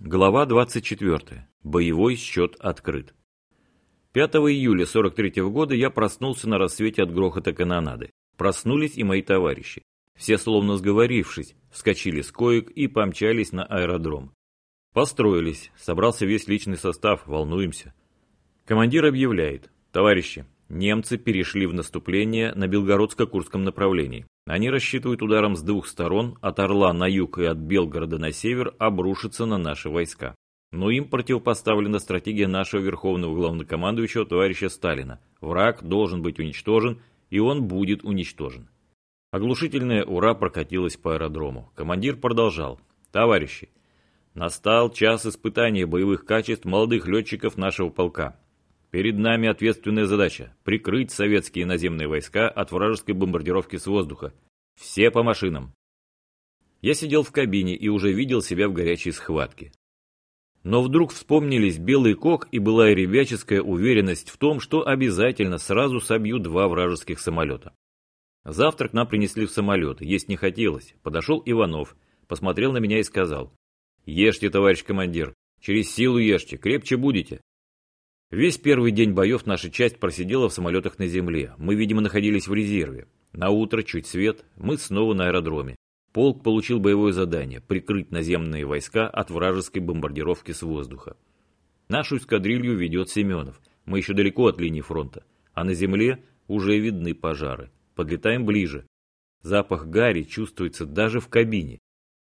Глава 24. Боевой счет открыт. 5 июля 43 -го года я проснулся на рассвете от грохота канонады. Проснулись и мои товарищи. Все, словно сговорившись, вскочили с коек и помчались на аэродром. Построились, собрался весь личный состав, волнуемся. Командир объявляет. Товарищи, немцы перешли в наступление на Белгородско-Курском направлении. Они рассчитывают ударом с двух сторон, от Орла на юг и от Белгорода на север, обрушиться на наши войска. Но им противопоставлена стратегия нашего верховного главнокомандующего товарища Сталина. Враг должен быть уничтожен, и он будет уничтожен. Оглушительное «Ура» прокатилось по аэродрому. Командир продолжал. Товарищи, настал час испытания боевых качеств молодых летчиков нашего полка. Перед нами ответственная задача – прикрыть советские наземные войска от вражеской бомбардировки с воздуха. Все по машинам. Я сидел в кабине и уже видел себя в горячей схватке. Но вдруг вспомнились белый кок и была ребяческая уверенность в том, что обязательно сразу собью два вражеских самолета. Завтрак нам принесли в самолет, есть не хотелось. Подошел Иванов, посмотрел на меня и сказал. «Ешьте, товарищ командир, через силу ешьте, крепче будете». Весь первый день боев наша часть просидела в самолетах на земле. Мы, видимо, находились в резерве. На утро, чуть свет, мы снова на аэродроме. Полк получил боевое задание – прикрыть наземные войска от вражеской бомбардировки с воздуха. Нашу эскадрилью ведет Семенов. Мы еще далеко от линии фронта. А на земле уже видны пожары. Подлетаем ближе. Запах гари чувствуется даже в кабине.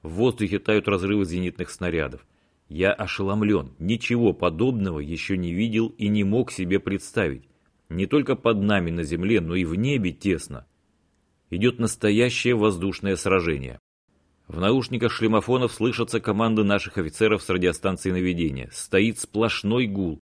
В воздухе тают разрывы зенитных снарядов. Я ошеломлен, ничего подобного еще не видел и не мог себе представить. Не только под нами на земле, но и в небе тесно. Идет настоящее воздушное сражение. В наушниках шлемофонов слышатся команды наших офицеров с радиостанции наведения. Стоит сплошной гул.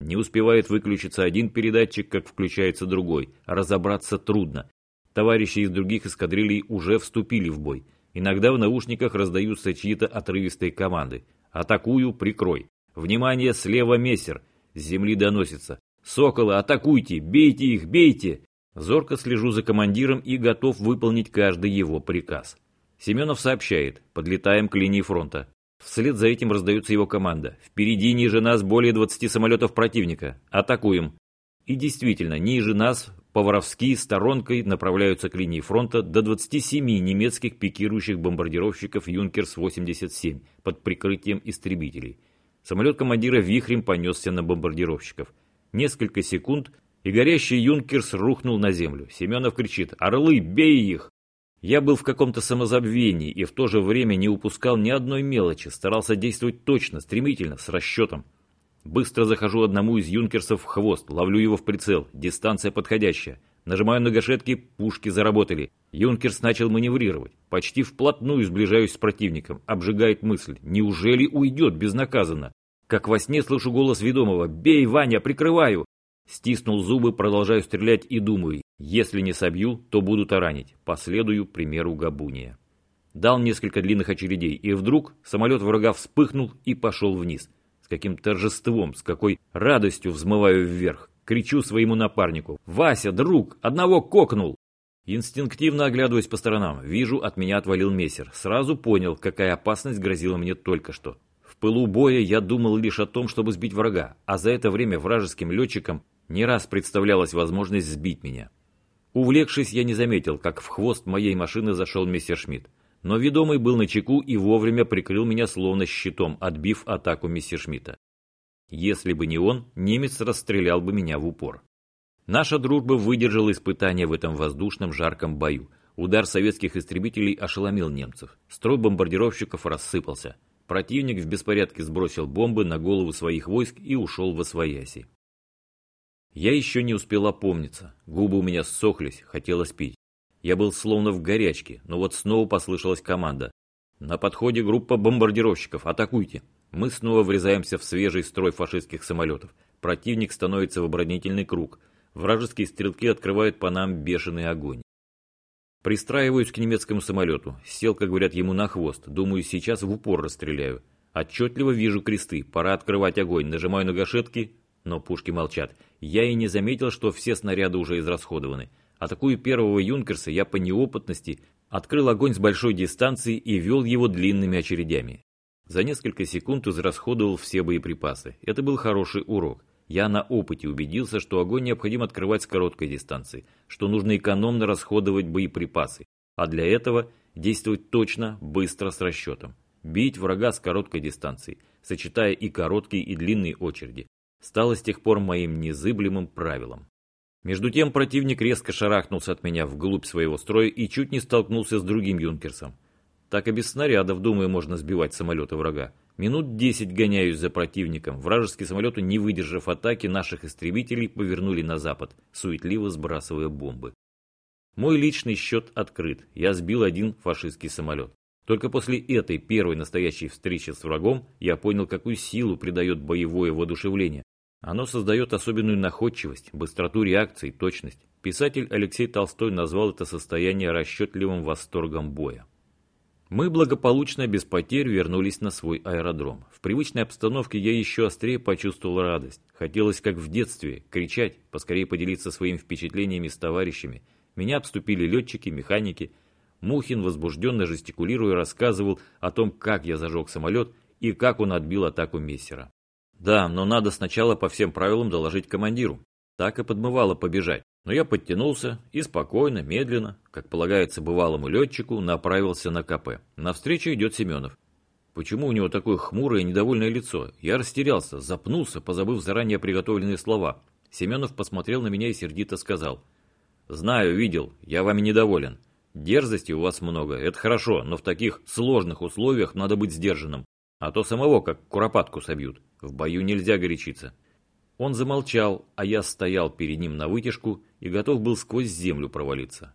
Не успевает выключиться один передатчик, как включается другой. Разобраться трудно. Товарищи из других эскадрилей уже вступили в бой. Иногда в наушниках раздаются чьи-то отрывистые команды. Атакую, прикрой. Внимание, слева мессер. С земли доносится. Соколы, атакуйте, бейте их, бейте. Зорко слежу за командиром и готов выполнить каждый его приказ. Семенов сообщает, подлетаем к линии фронта. Вслед за этим раздается его команда. Впереди ниже нас более 20 самолетов противника. Атакуем. И действительно, ниже нас по-воровски сторонкой направляются к линии фронта до 27 немецких пикирующих бомбардировщиков «Юнкерс-87» под прикрытием истребителей. Самолет командира вихрем понесся на бомбардировщиков. Несколько секунд, и горящий «Юнкерс» рухнул на землю. Семенов кричит «Орлы, бей их!» Я был в каком-то самозабвении и в то же время не упускал ни одной мелочи, старался действовать точно, стремительно, с расчетом. Быстро захожу одному из юнкерсов в хвост, ловлю его в прицел, дистанция подходящая. Нажимаю на гашетки, пушки заработали. Юнкерс начал маневрировать. Почти вплотную сближаюсь с противником. Обжигает мысль. Неужели уйдет безнаказанно? Как во сне слышу голос ведомого. «Бей, Ваня, прикрываю!» Стиснул зубы, продолжаю стрелять и думаю. Если не собью, то буду таранить. Последую примеру Габуния. Дал несколько длинных очередей, и вдруг самолет врага вспыхнул и пошел вниз каким торжеством, с какой радостью взмываю вверх. Кричу своему напарнику. «Вася, друг, одного кокнул!» Инстинктивно оглядываясь по сторонам, вижу, от меня отвалил мессер. Сразу понял, какая опасность грозила мне только что. В пылу боя я думал лишь о том, чтобы сбить врага, а за это время вражеским летчикам не раз представлялась возможность сбить меня. Увлекшись, я не заметил, как в хвост моей машины зашел мессершмитт. Но ведомый был на чеку и вовремя прикрыл меня словно щитом, отбив атаку мессершмитта. Если бы не он, немец расстрелял бы меня в упор. Наша дружба выдержала испытания в этом воздушном жарком бою. Удар советских истребителей ошеломил немцев. Строй бомбардировщиков рассыпался. Противник в беспорядке сбросил бомбы на голову своих войск и ушел в освояси. Я еще не успел опомниться. Губы у меня ссохлись, хотелось пить. Я был словно в горячке, но вот снова послышалась команда. На подходе группа бомбардировщиков, атакуйте. Мы снова врезаемся в свежий строй фашистских самолетов. Противник становится в оборонительный круг. Вражеские стрелки открывают по нам бешеный огонь. Пристраиваюсь к немецкому самолету. Сел, как говорят, ему на хвост. Думаю, сейчас в упор расстреляю. Отчетливо вижу кресты. Пора открывать огонь. Нажимаю на гашетки, но пушки молчат. Я и не заметил, что все снаряды уже израсходованы. Атакуя первого юнкерса, я по неопытности открыл огонь с большой дистанции и вел его длинными очередями. За несколько секунд израсходовал все боеприпасы. Это был хороший урок. Я на опыте убедился, что огонь необходимо открывать с короткой дистанции, что нужно экономно расходовать боеприпасы, а для этого действовать точно, быстро, с расчетом. Бить врага с короткой дистанции, сочетая и короткие, и длинные очереди, стало с тех пор моим незыблемым правилом. Между тем противник резко шарахнулся от меня вглубь своего строя и чуть не столкнулся с другим юнкерсом. Так и без снарядов, думаю, можно сбивать самолеты врага. Минут десять гоняюсь за противником. Вражеские самолеты, не выдержав атаки наших истребителей, повернули на запад, суетливо сбрасывая бомбы. Мой личный счет открыт. Я сбил один фашистский самолет. Только после этой первой настоящей встречи с врагом я понял, какую силу придает боевое воодушевление. Оно создает особенную находчивость, быстроту реакции, точность. Писатель Алексей Толстой назвал это состояние расчетливым восторгом боя. Мы благополучно без потерь вернулись на свой аэродром. В привычной обстановке я еще острее почувствовал радость. Хотелось, как в детстве, кричать, поскорее поделиться своими впечатлениями с товарищами. Меня обступили летчики, механики. Мухин, возбужденно жестикулируя, рассказывал о том, как я зажег самолет и как он отбил атаку мессера. Да, но надо сначала по всем правилам доложить командиру. Так и подмывало побежать. Но я подтянулся и спокойно, медленно, как полагается бывалому летчику, направился на КП. Навстречу идет Семенов. Почему у него такое хмурое и недовольное лицо? Я растерялся, запнулся, позабыв заранее приготовленные слова. Семенов посмотрел на меня и сердито сказал. «Знаю, видел, я вами недоволен. Дерзости у вас много, это хорошо, но в таких сложных условиях надо быть сдержанным. А то самого как куропатку собьют. В бою нельзя горячиться. Он замолчал, а я стоял перед ним на вытяжку и готов был сквозь землю провалиться.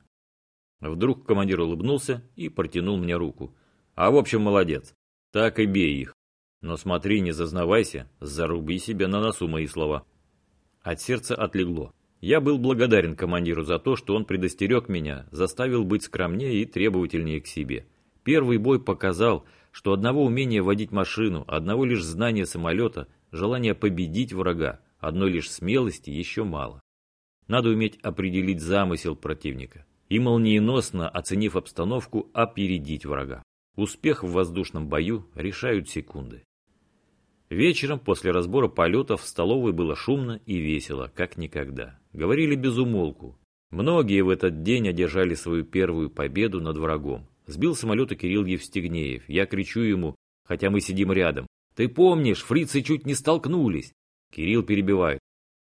Вдруг командир улыбнулся и протянул мне руку. А в общем, молодец. Так и бей их. Но смотри, не зазнавайся, заруби себе на носу мои слова. От сердца отлегло. Я был благодарен командиру за то, что он предостерег меня, заставил быть скромнее и требовательнее к себе. Первый бой показал, что одного умения водить машину, одного лишь знания самолета, желания победить врага, одной лишь смелости еще мало. Надо уметь определить замысел противника и молниеносно, оценив обстановку, опередить врага. Успех в воздушном бою решают секунды. Вечером после разбора полетов в столовой было шумно и весело, как никогда. Говорили без умолку. Многие в этот день одержали свою первую победу над врагом. Сбил самолета Кирилл Евстигнеев. Я кричу ему, хотя мы сидим рядом. «Ты помнишь, фрицы чуть не столкнулись!» Кирилл перебивает.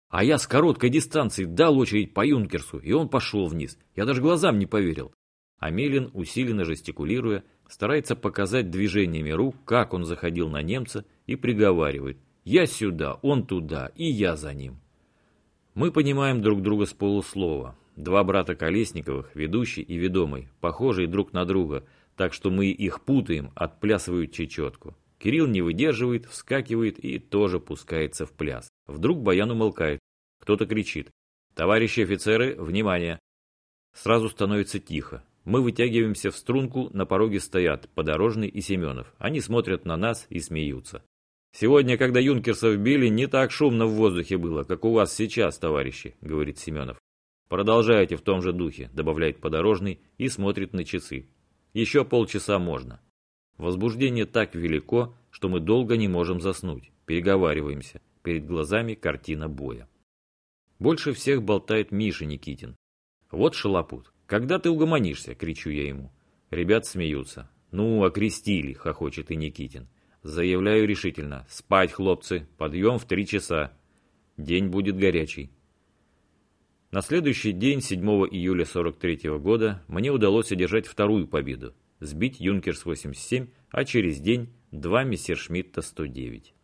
А я с короткой дистанции дал очередь по Юнкерсу, и он пошел вниз. Я даже глазам не поверил. Амелин, усиленно жестикулируя, старается показать движениями рук, как он заходил на немца, и приговаривает. «Я сюда, он туда, и я за ним». Мы понимаем друг друга с полуслова. Два брата Колесниковых, ведущий и ведомый, похожие друг на друга, так что мы их путаем, отплясывают чечетку. Кирилл не выдерживает, вскакивает и тоже пускается в пляс. Вдруг Баян умолкает. Кто-то кричит. «Товарищи офицеры, внимание!» Сразу становится тихо. Мы вытягиваемся в струнку, на пороге стоят Подорожный и Семенов. Они смотрят на нас и смеются. «Сегодня, когда юнкерсов били, не так шумно в воздухе было, как у вас сейчас, товарищи», — говорит Семенов. «Продолжайте в том же духе», – добавляет подорожный и смотрит на часы. «Еще полчаса можно». Возбуждение так велико, что мы долго не можем заснуть. Переговариваемся. Перед глазами картина боя. Больше всех болтает Миша Никитин. «Вот шалопут. Когда ты угомонишься?» – кричу я ему. Ребят смеются. «Ну, окрестили!» – хохочет и Никитин. Заявляю решительно. «Спать, хлопцы! Подъем в три часа!» День будет горячий. На следующий день, 7 июля 43 года, мне удалось одержать вторую победу – сбить Юнкерс-87, а через день – два Мессершмитта-109.